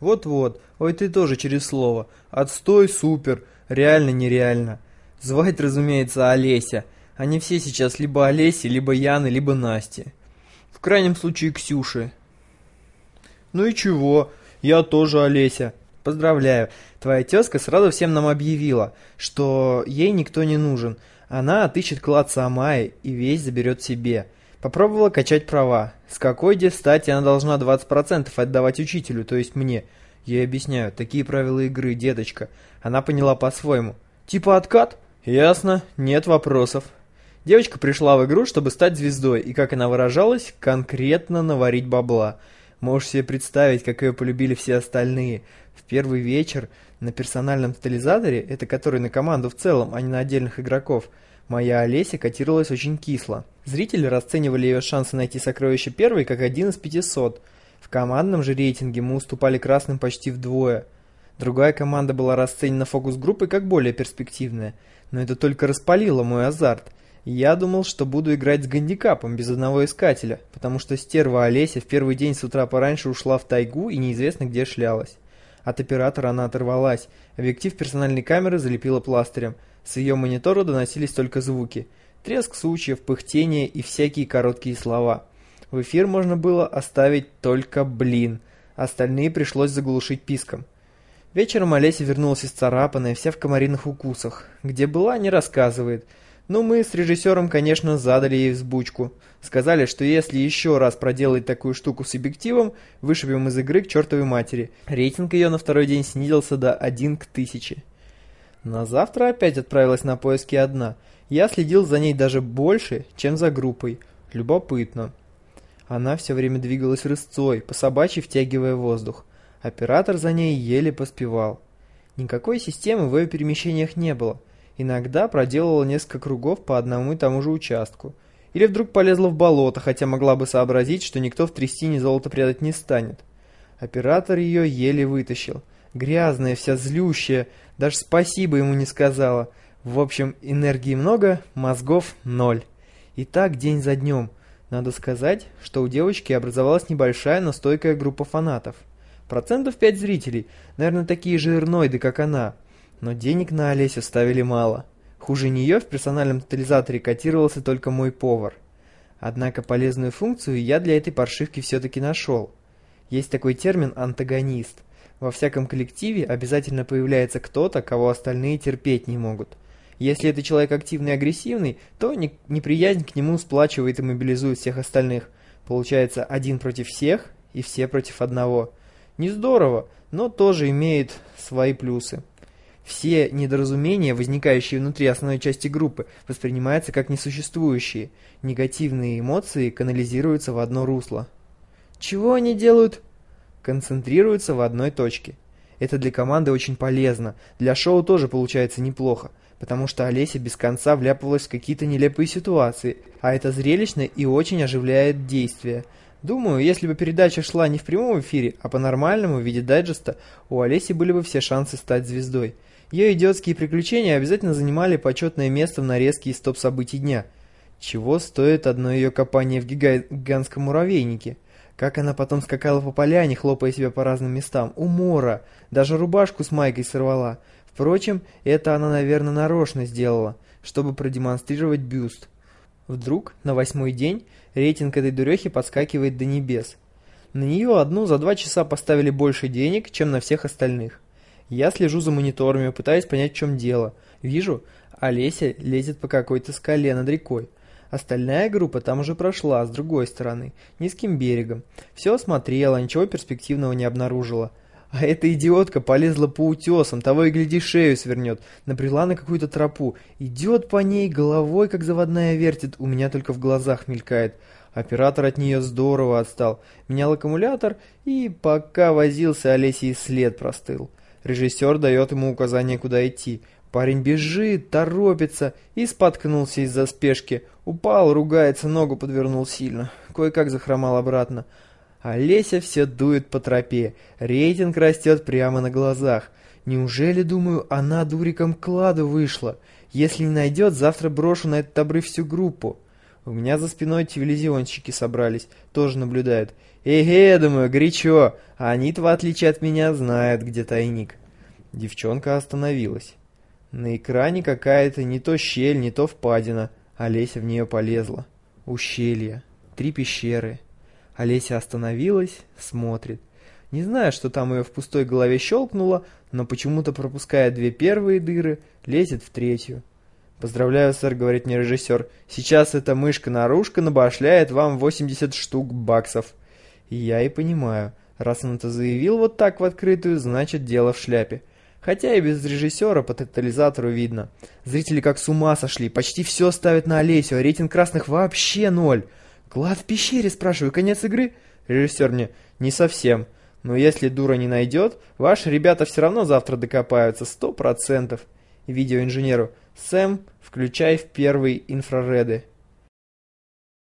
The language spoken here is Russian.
Вот-вот, ой ты тоже через слово. Отстой, супер, реально нереально. Звать, разумеется, Олеся. Они все сейчас либо Олеси, либо Яны, либо Насти. В крайнем случае Ксюши. Ну и чего, я тоже Олеся. Поздравляю, твоя тезка сразу всем нам объявила, что ей никто не нужен. Она отыщет клад сама и весь заберет себе. Попробовала качать права. С какой де стати она должна 20% отдавать учителю, то есть мне? Ей объясняю, такие правила игры, деточка. Она поняла по-своему. Типа откат? Ясно, нет вопросов. Девочка пришла в игру, чтобы стать звездой, и, как она выражалась, конкретно наварить бабла. Можешь себе представить, как ее полюбили все остальные. В первый вечер на персональном тотализаторе, это который на команду в целом, а не на отдельных игроков, моя Олеся котировалась очень кисло. Зрители расценивали ее шансы найти сокровище первой как один из 500. В командном же рейтинге мы уступали красным почти вдвое. Другая команда была расценена фокус-группой как более перспективная, но это только распалило мой азарт. Я думал, что буду играть с гандикапом без одного искателя, потому что стерва Олеся в первый день с утра пораньше ушла в тайгу и неизвестно где шлялась. От оператора она оторвалась, объектив персональной камеры залепила пластырем. С ее монитора доносились только звуки – треск сучьев, пыхтение и всякие короткие слова. В эфир можно было оставить только «блин», остальные пришлось заглушить писком. Вечером Олеся вернулась исцарапанная, вся в комариных укусах. Где была, не рассказывает. Но мы с режиссером, конечно, задали ей взбучку. Сказали, что если еще раз проделать такую штуку с объективом, вышибем из игры к чертовой матери. Рейтинг ее на второй день снизился до 1 к 1000. На завтра опять отправилась на поиски одна – я следил за ней даже больше, чем за группой. Любопытно. Она все время двигалась рысцой, по собачьи втягивая воздух. Оператор за ней еле поспевал. Никакой системы в ее перемещениях не было. Иногда проделывала несколько кругов по одному и тому же участку. Или вдруг полезла в болото, хотя могла бы сообразить, что никто в трясине золото прятать не станет. Оператор ее еле вытащил. Грязная, вся злющая, даже спасибо ему не сказала. В общем, энергии много, мозгов ноль. И так день за днем. Надо сказать, что у девочки образовалась небольшая, но стойкая группа фанатов. Процентов 5 зрителей, наверное, такие же эрноиды, как она. Но денег на Олесю ставили мало. Хуже нее в персональном тотализаторе котировался только мой повар. Однако полезную функцию я для этой паршивки все-таки нашел. Есть такой термин «антагонист». Во всяком коллективе обязательно появляется кто-то, кого остальные терпеть не могут – если это человек активный и агрессивный, то неприязнь к нему сплачивает и мобилизует всех остальных. Получается один против всех и все против одного. Не здорово, но тоже имеет свои плюсы. Все недоразумения, возникающие внутри основной части группы, воспринимаются как несуществующие. Негативные эмоции канализируются в одно русло. Чего они делают? Концентрируются в одной точке. Это для команды очень полезно, для шоу тоже получается неплохо потому что Олеся без конца вляпывалась в какие-то нелепые ситуации, а это зрелищно и очень оживляет действие. Думаю, если бы передача шла не в прямом эфире, а по-нормальному в виде дайджеста, у Олеси были бы все шансы стать звездой. Ее идиотские приключения обязательно занимали почетное место в нарезке из топ-событий дня. Чего стоит одно ее копание в гигантском муравейнике? Как она потом скакала по поляне, хлопая себя по разным местам. Умора! Даже рубашку с майкой сорвала. Впрочем, это она, наверное, нарочно сделала, чтобы продемонстрировать бюст. Вдруг, на восьмой день, рейтинг этой дурехи подскакивает до небес. На нее одну за два часа поставили больше денег, чем на всех остальных. Я слежу за мониторами, пытаюсь понять, в чем дело. Вижу, Олеся лезет по какой-то скале над рекой. Остальная группа там уже прошла, с другой стороны, низким берегом. Все осмотрела, ничего перспективного не обнаружила. А эта идиотка полезла по утесам, того и гляди шею свернет, набрела на какую-то тропу. Идет по ней, головой как заводная вертит, у меня только в глазах мелькает. Оператор от нее здорово отстал. Менял аккумулятор, и пока возился, Олесий след простыл. Режиссер дает ему указание, куда идти. Парень бежит, торопится и споткнулся из-за спешки. Упал, ругается, ногу подвернул сильно. Кое-как захромал обратно. Олеся все дует по тропе, рейтинг растет прямо на глазах. Неужели, думаю, она дуриком кладу вышла? Если не найдет, завтра брошу на этот обрыв всю группу. У меня за спиной телевизионщики собрались, тоже наблюдают. Эге, думаю, горячо, а они-то, в отличие от меня, знают, где тайник. Девчонка остановилась. На экране какая-то не то щель, не то впадина. Олеся в нее полезла. Ущелье. Три пещеры. Олеся остановилась, смотрит. Не знаю, что там ее в пустой голове щелкнуло, но почему-то пропуская две первые дыры, лезет в третью. «Поздравляю, сэр», — говорит мне режиссер. «Сейчас эта мышка-нарушка набашляет вам 80 штук баксов». Я и понимаю, раз он это заявил вот так в открытую, значит дело в шляпе. Хотя и без режиссера по тотализатору видно. Зрители как с ума сошли, почти все ставят на Олесю, а рейтинг красных вообще ноль. «Клад в пещере?» – спрашиваю. «Конец игры?» Режиссер мне «Не совсем. Но если дура не найдет, ваши ребята все равно завтра докопаются, сто процентов». Видеоинженеру «Сэм, включай в первый инфрареды».